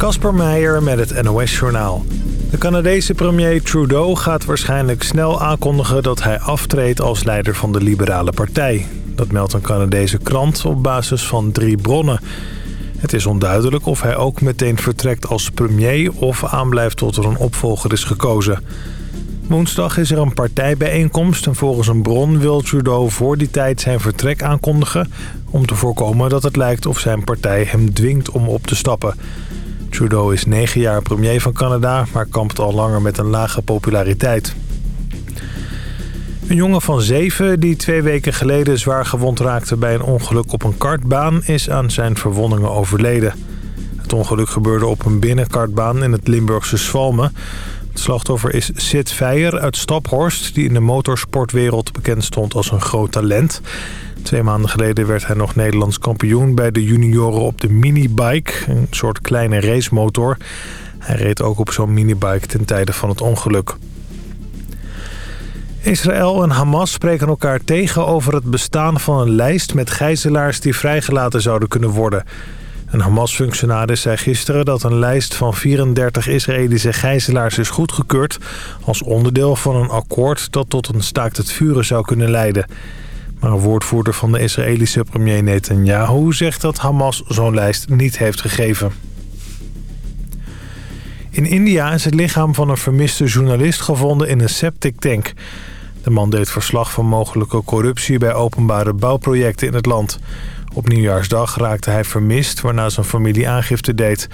Kasper Meijer met het NOS-journaal. De Canadese premier Trudeau gaat waarschijnlijk snel aankondigen... dat hij aftreedt als leider van de Liberale Partij. Dat meldt een Canadese krant op basis van drie bronnen. Het is onduidelijk of hij ook meteen vertrekt als premier... of aanblijft tot er een opvolger is gekozen. Woensdag is er een partijbijeenkomst... en volgens een bron wil Trudeau voor die tijd zijn vertrek aankondigen... om te voorkomen dat het lijkt of zijn partij hem dwingt om op te stappen... Trudeau is negen jaar premier van Canada, maar kampt al langer met een lage populariteit. Een jongen van zeven die twee weken geleden zwaar gewond raakte bij een ongeluk op een kartbaan is aan zijn verwondingen overleden. Het ongeluk gebeurde op een binnenkartbaan in het Limburgse Svalme. Het slachtoffer is Sid Feijer uit Staphorst, die in de motorsportwereld bekend stond als een groot talent. Twee maanden geleden werd hij nog Nederlands kampioen bij de junioren op de minibike. Een soort kleine racemotor. Hij reed ook op zo'n minibike ten tijde van het ongeluk. Israël en Hamas spreken elkaar tegen over het bestaan van een lijst met gijzelaars die vrijgelaten zouden kunnen worden. Een Hamas-functionaris zei gisteren dat een lijst van 34 Israëlische gijzelaars is goedgekeurd... als onderdeel van een akkoord dat tot een staakt het vuren zou kunnen leiden. Maar een woordvoerder van de Israëlische premier Netanyahu zegt dat Hamas zo'n lijst niet heeft gegeven. In India is het lichaam van een vermiste journalist gevonden in een septic tank. De man deed verslag van mogelijke corruptie bij openbare bouwprojecten in het land. Op nieuwjaarsdag raakte hij vermist, waarna zijn familie aangifte deed.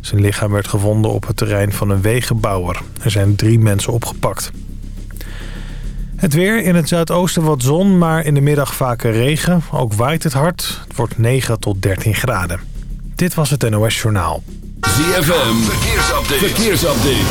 Zijn lichaam werd gevonden op het terrein van een wegenbouwer. Er zijn drie mensen opgepakt. Het weer in het zuidoosten wat zon, maar in de middag vaker regen. Ook waait het hard. Het wordt 9 tot 13 graden. Dit was het NOS Journaal. ZFM, verkeersupdate. verkeersupdate.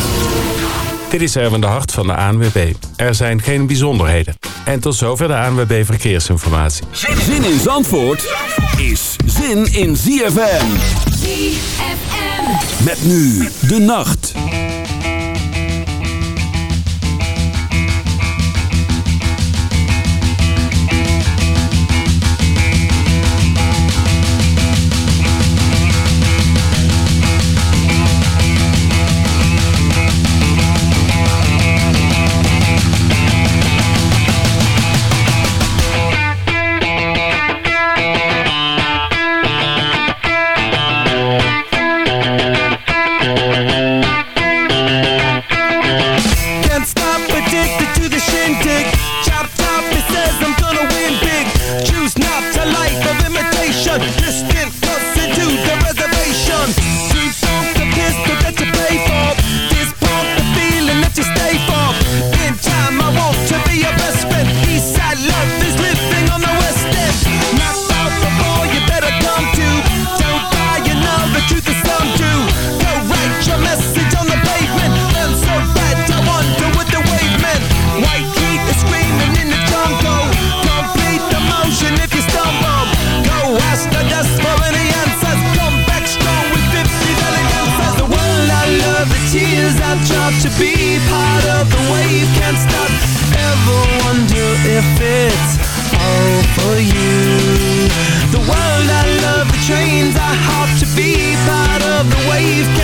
Dit is Erwin de Hart van de ANWB. Er zijn geen bijzonderheden. En tot zover de ANWB Verkeersinformatie. Zin in Zandvoort is zin in ZFM. ZFM. Met nu de nacht.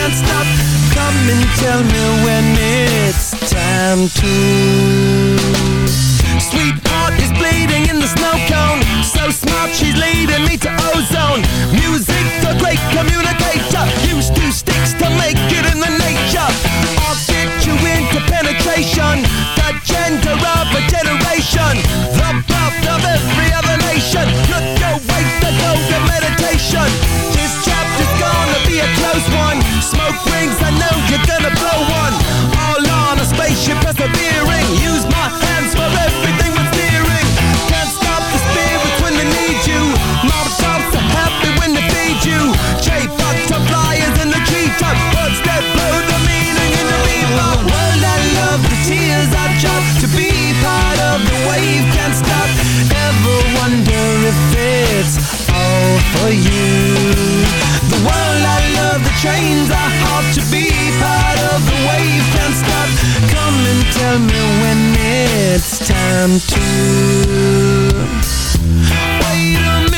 Can't stop. Come and tell me when it's time to. Sweetheart is bleeding in the snow cone. So smart, she's leading me to ozone. Music, the great communicator. Use two sticks to make it in the nature. I'll get you into penetration. The gender of a generation. The birth of every other nation. Look away to go to meditation. A close one. Smoke rings, I know you're gonna blow one. All on a spaceship persevering. Use my hands for everything but steering. Can't stop the spirits when they need you. Mob tops are happy when they feed you. J butterflies in the treetop. Words that blow the meaning in the bebop. World I love, the tears I drop to be part of the wave. Can't stop. Ever wonder if it's all for you? The world I love, the trains I hop to be part of the wave. Can't stop. Come and tell me when it's time to. Wait a minute,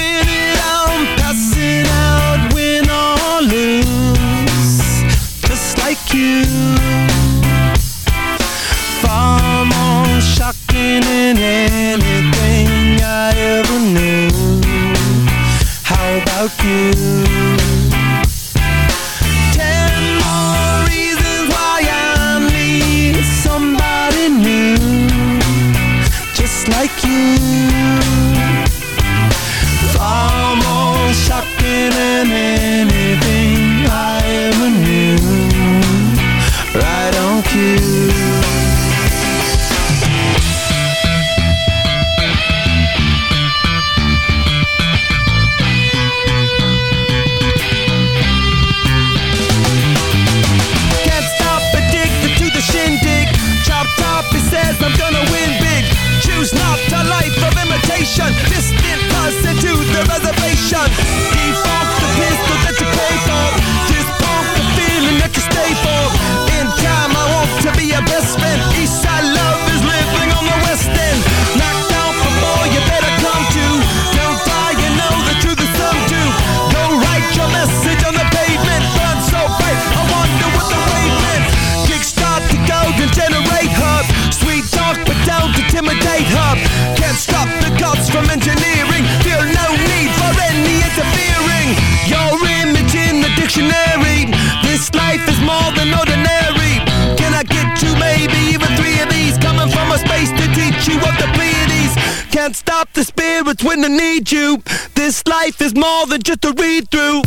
you. This life is more than just a read through.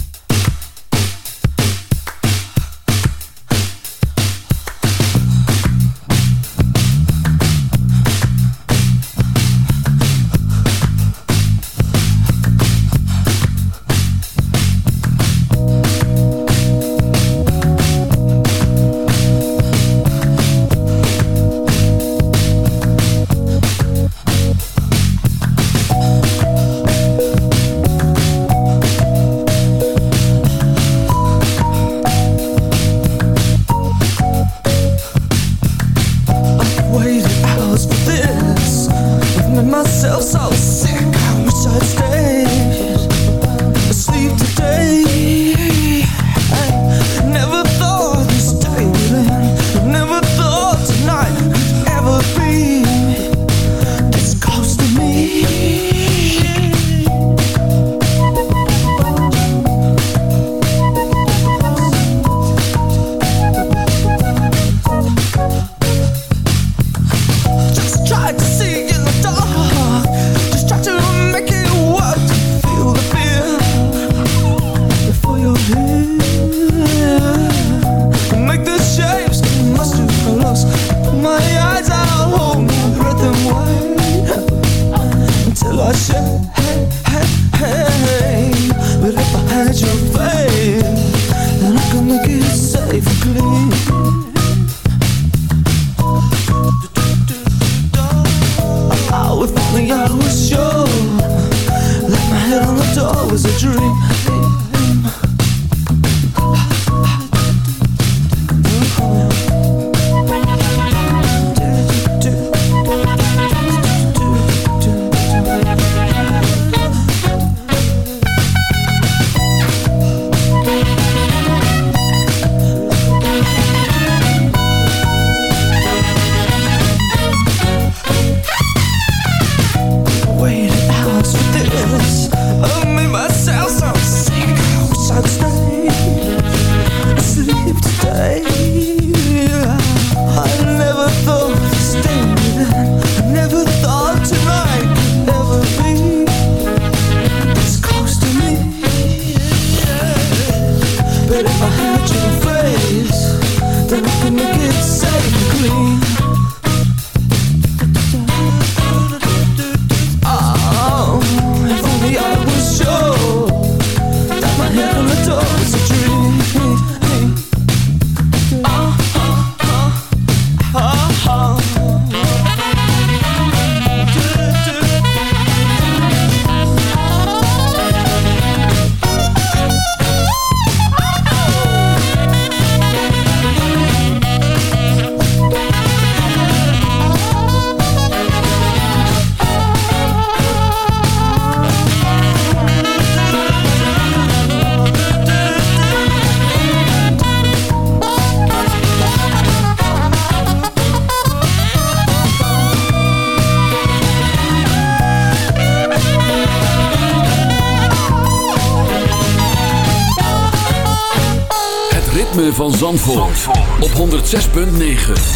106.9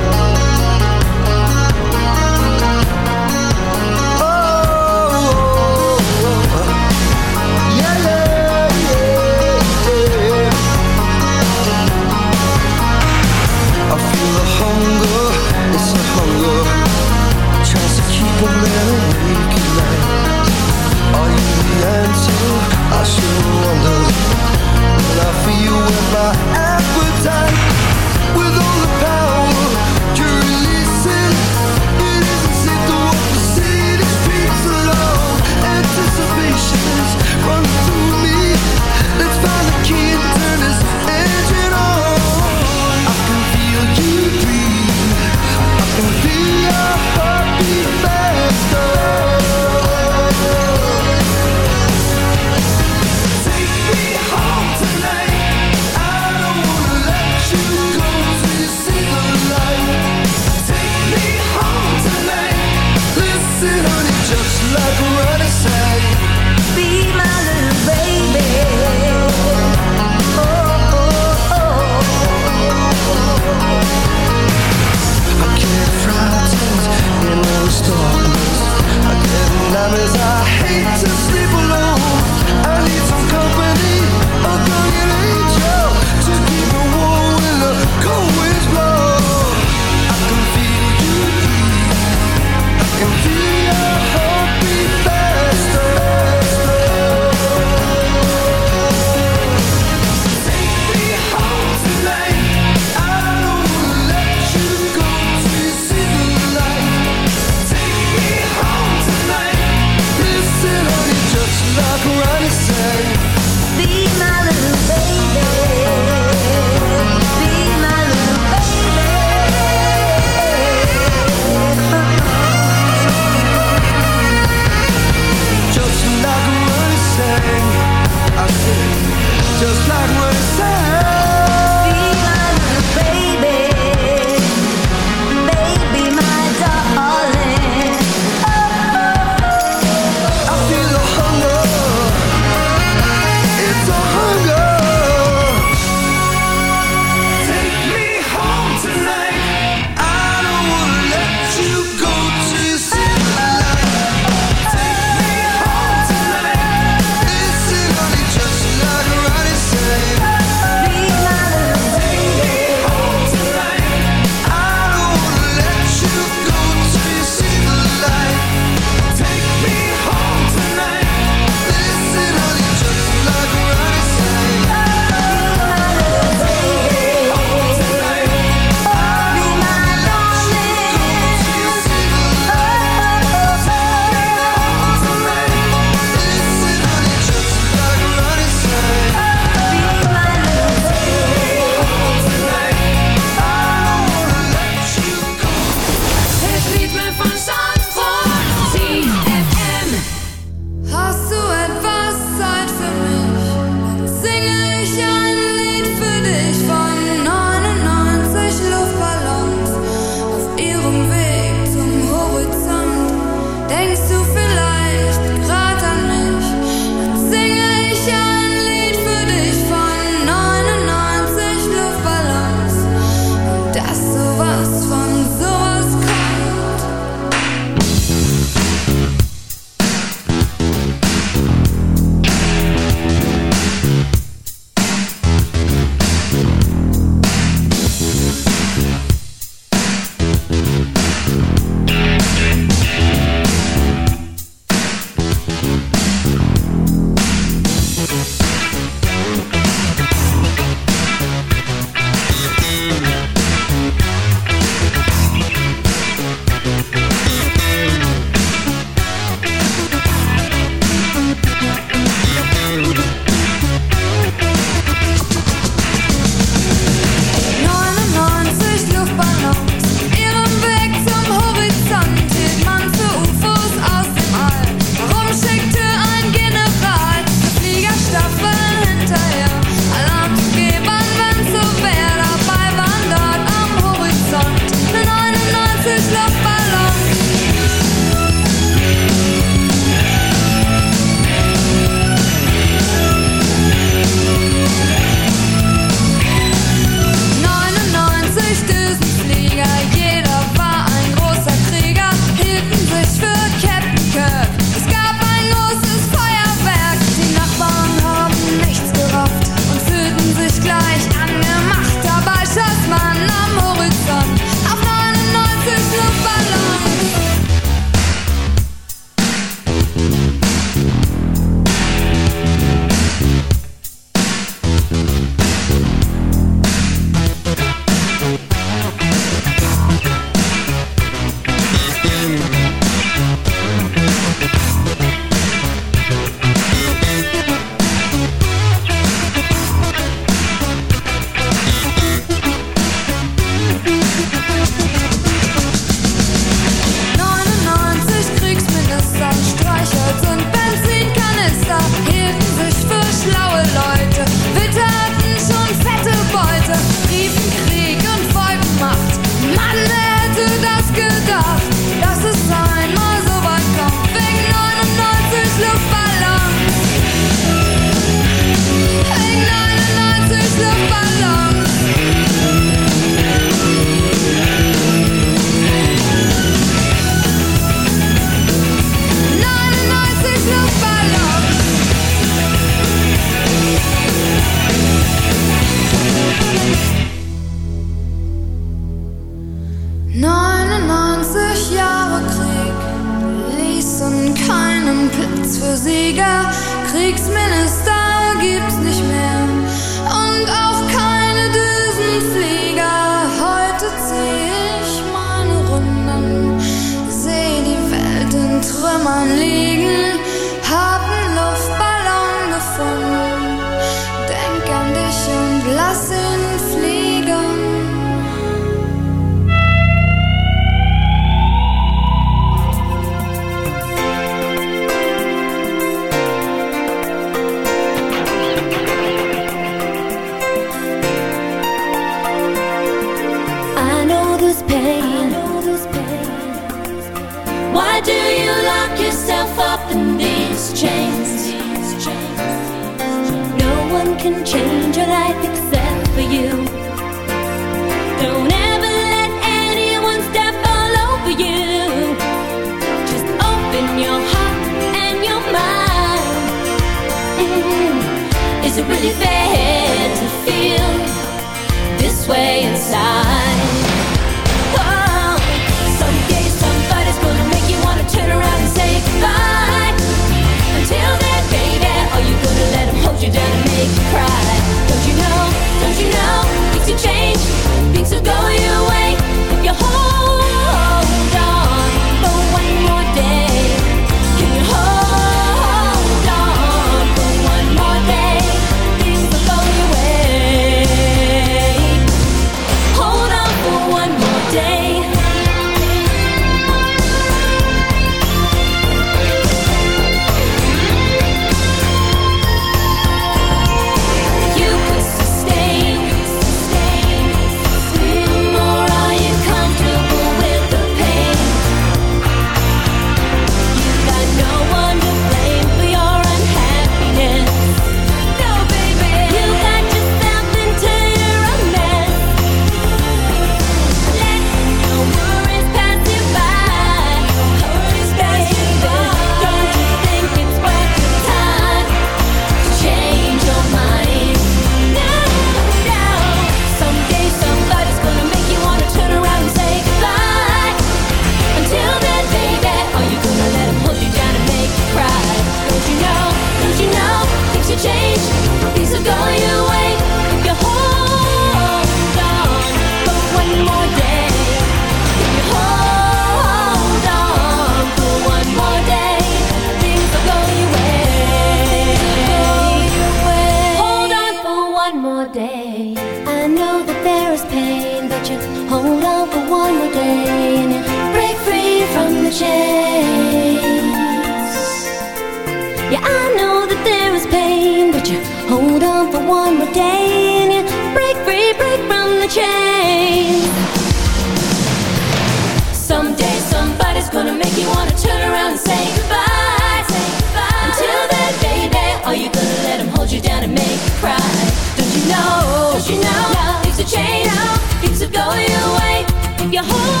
if you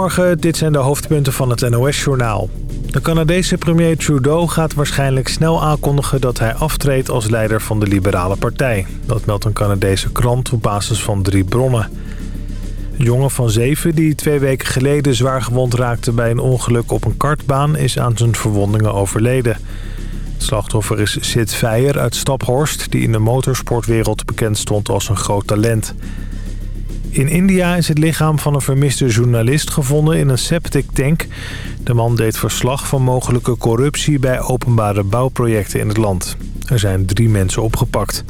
Goedemorgen, dit zijn de hoofdpunten van het NOS-journaal. De Canadese premier Trudeau gaat waarschijnlijk snel aankondigen dat hij aftreedt als leider van de Liberale Partij. Dat meldt een Canadese krant op basis van drie bronnen. Een jongen van zeven die twee weken geleden zwaar gewond raakte bij een ongeluk op een kartbaan is aan zijn verwondingen overleden. Het slachtoffer is Sid Feijer uit Staphorst die in de motorsportwereld bekend stond als een groot talent. In India is het lichaam van een vermiste journalist gevonden in een septic tank. De man deed verslag van mogelijke corruptie bij openbare bouwprojecten in het land. Er zijn drie mensen opgepakt.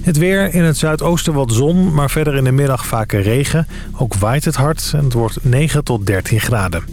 Het weer, in het zuidoosten wat zon, maar verder in de middag vaker regen. Ook waait het hard en het wordt 9 tot 13 graden.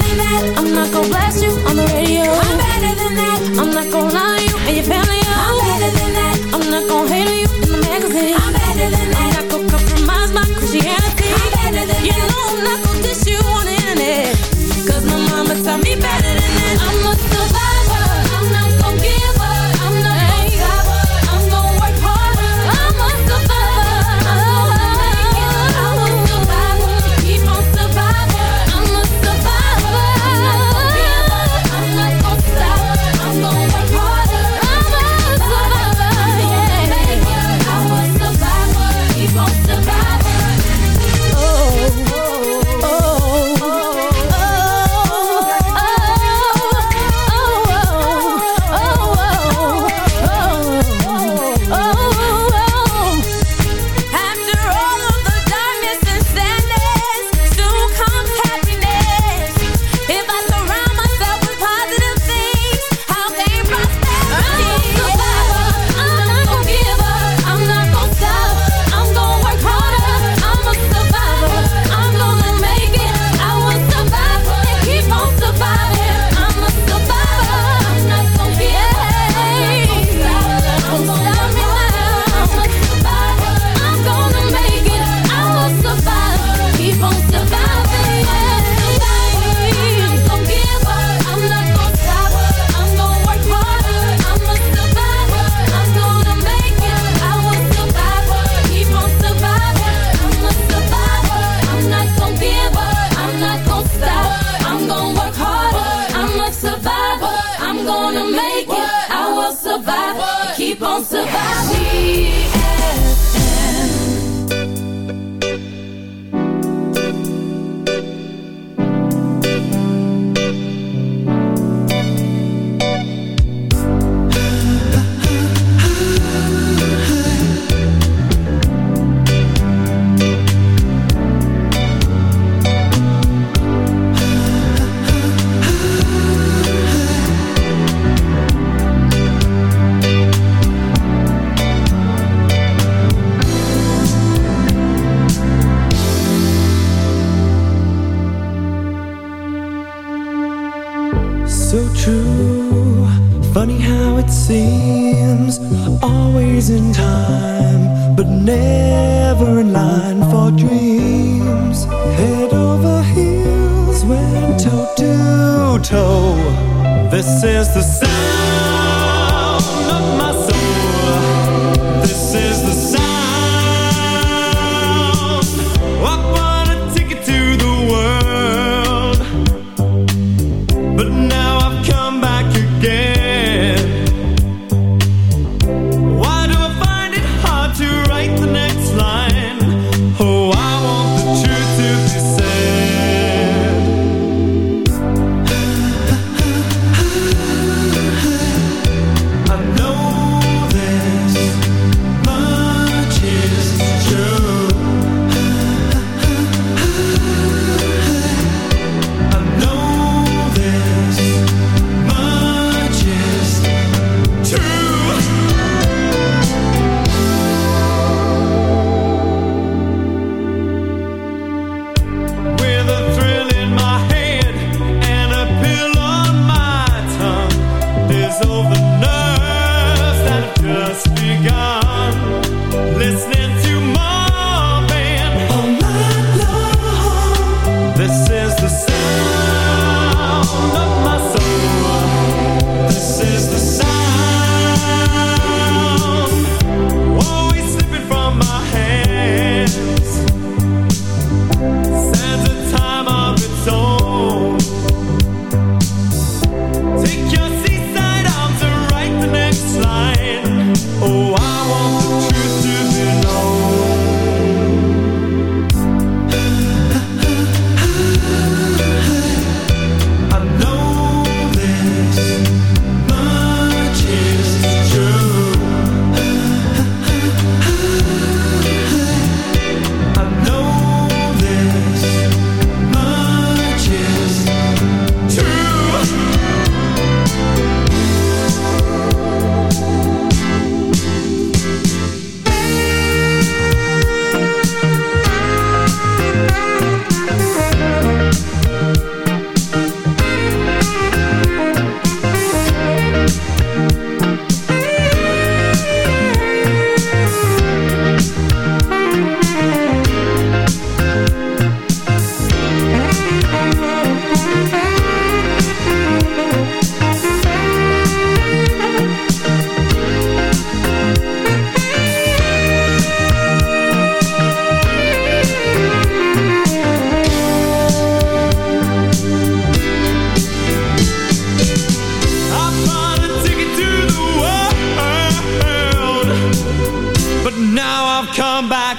I'm not gonna you on the radio. I'm better than that. I'm not gonna lie to you and your family. I'm better than that. I'm not gonna hate you in the magazine.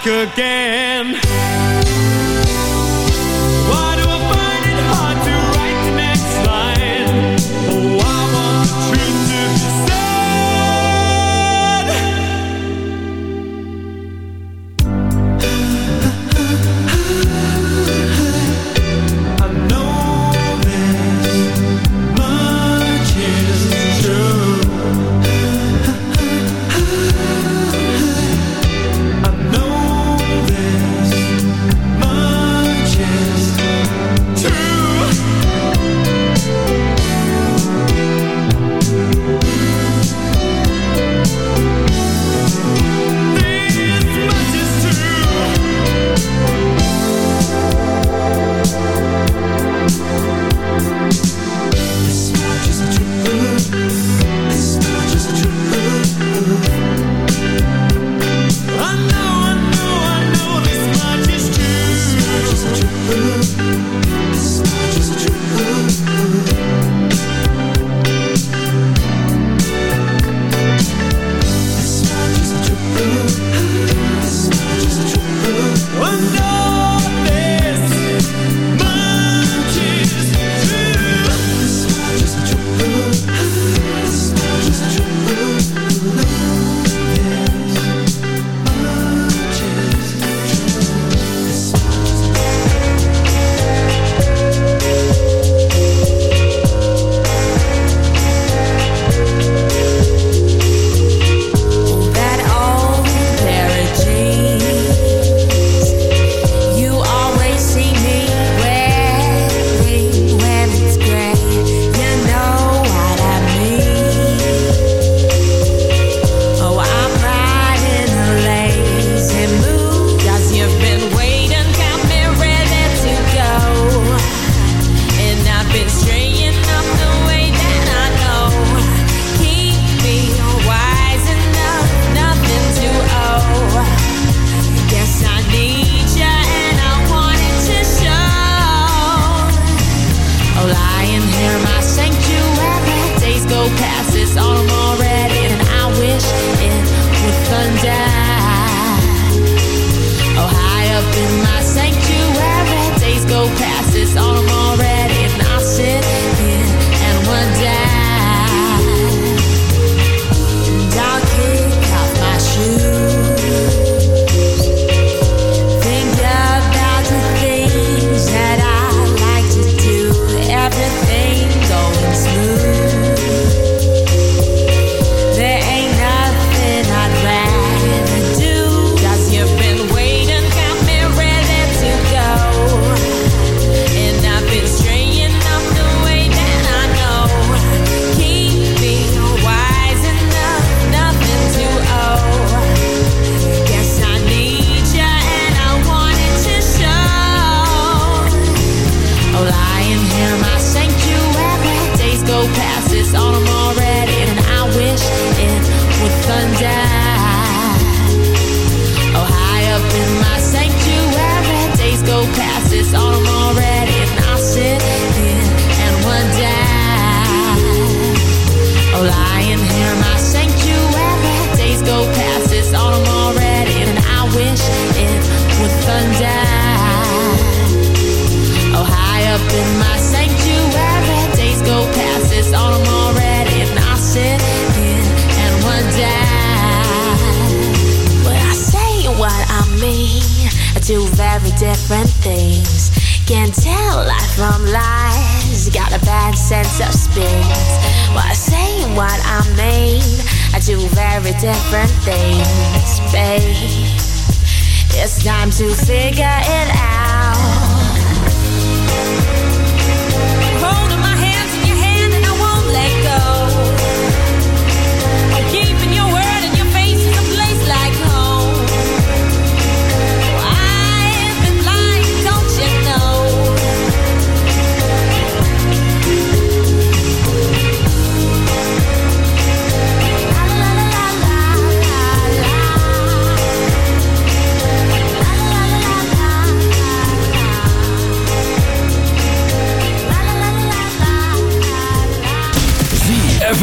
Again. Sense of spins. While saying what I mean, I do very different things, babe. It's time to figure it out.